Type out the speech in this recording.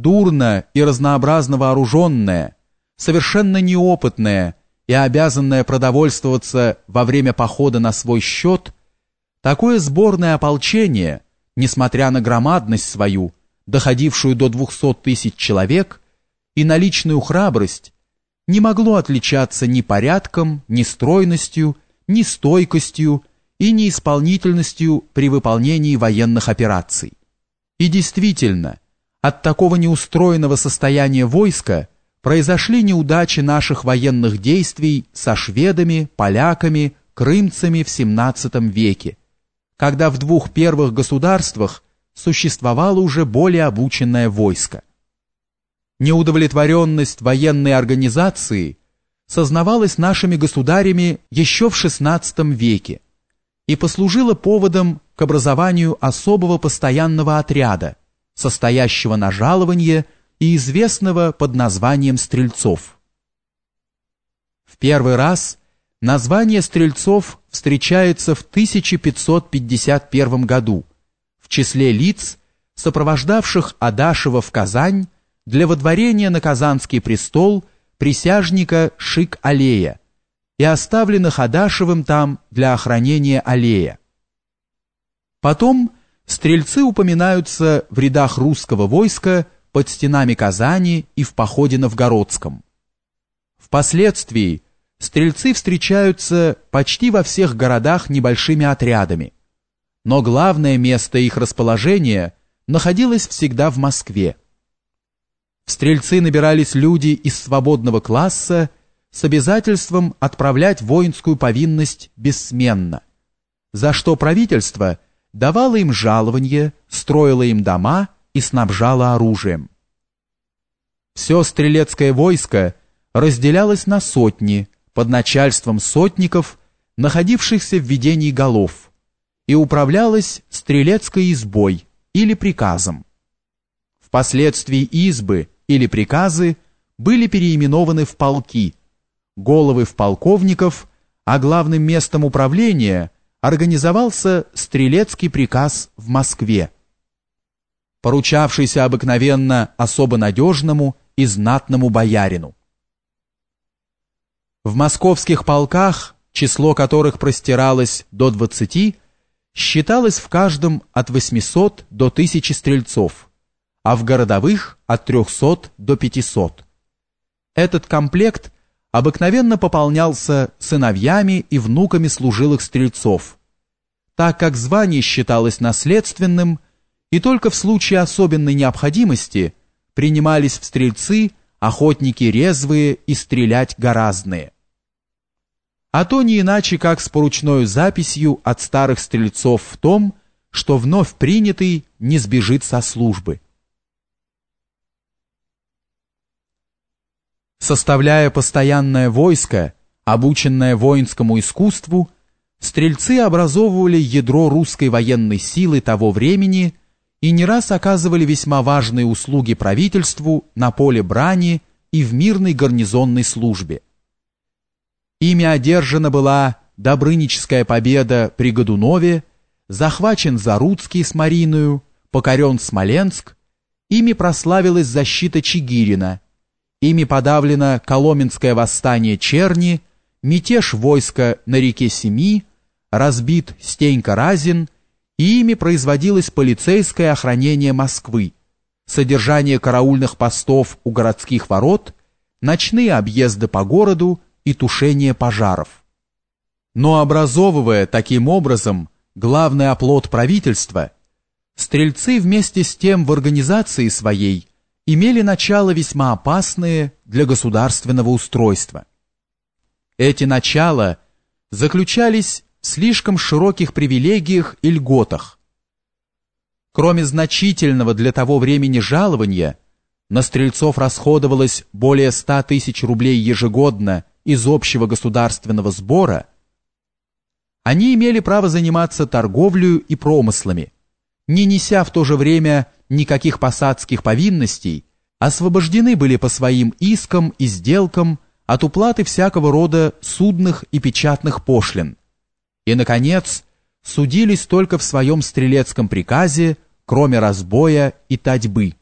дурно и разнообразно вооруженное, совершенно неопытное и обязанное продовольствоваться во время похода на свой счет, такое сборное ополчение, несмотря на громадность свою, доходившую до 200 тысяч человек, и на личную храбрость, не могло отличаться ни порядком, ни стройностью, ни стойкостью и ни исполнительностью при выполнении военных операций. И действительно, от такого неустроенного состояния войска произошли неудачи наших военных действий со шведами, поляками, крымцами в XVII веке, когда в двух первых государствах существовало уже более обученное войско. Неудовлетворенность военной организации сознавалась нашими государями еще в XVI веке и послужила поводом к образованию особого постоянного отряда, состоящего на жалование и известного под названием стрельцов. В первый раз название стрельцов встречается в 1551 году в числе лиц, сопровождавших Адашева в Казань для водворения на Казанский престол присяжника Шик-Алея и оставленных Адашевым там для охранения Алея. Потом стрельцы упоминаются в рядах русского войска под стенами Казани и в походе Новгородском. Впоследствии стрельцы встречаются почти во всех городах небольшими отрядами, но главное место их расположения находилось всегда в Москве. В стрельцы набирались люди из свободного класса с обязательством отправлять воинскую повинность бессменно, за что правительство давало им жалование, строило им дома и снабжало оружием. Все стрелецкое войско разделялось на сотни под начальством сотников, находившихся в ведении голов, и управлялось стрелецкой избой или приказом. Впоследствии избы или приказы были переименованы в полки, головы в полковников, а главным местом управления организовался стрелецкий приказ в Москве, поручавшийся обыкновенно особо надежному и знатному боярину. В московских полках, число которых простиралось до 20, считалось в каждом от 800 до 1000 стрельцов, а в городовых от 300 до 500. Этот комплект обыкновенно пополнялся сыновьями и внуками служилых стрельцов, так как звание считалось наследственным, и только в случае особенной необходимости принимались в стрельцы охотники резвые и стрелять гораздные а то не иначе, как с поручной записью от старых стрельцов в том, что вновь принятый не сбежит со службы. Составляя постоянное войско, обученное воинскому искусству, стрельцы образовывали ядро русской военной силы того времени и не раз оказывали весьма важные услуги правительству на поле брани и в мирной гарнизонной службе. Ими одержана была Добрыническая победа при Годунове, захвачен Заруцкий с Мариною, покорен Смоленск, ими прославилась защита Чигирина, ими подавлено Коломенское восстание Черни, мятеж войска на реке Семи, разбит Стенька-Разин, и ими производилось полицейское охранение Москвы, содержание караульных постов у городских ворот, ночные объезды по городу и тушение пожаров. Но образовывая таким образом главный оплот правительства, стрельцы вместе с тем в организации своей имели начало весьма опасные для государственного устройства. Эти начала заключались в слишком широких привилегиях и льготах. Кроме значительного для того времени жалования, на стрельцов расходовалось более 100 тысяч рублей ежегодно из общего государственного сбора, они имели право заниматься торговлей и промыслами, не неся в то же время никаких посадских повинностей, освобождены были по своим искам и сделкам от уплаты всякого рода судных и печатных пошлин. И, наконец, судились только в своем стрелецком приказе, кроме разбоя и татьбы.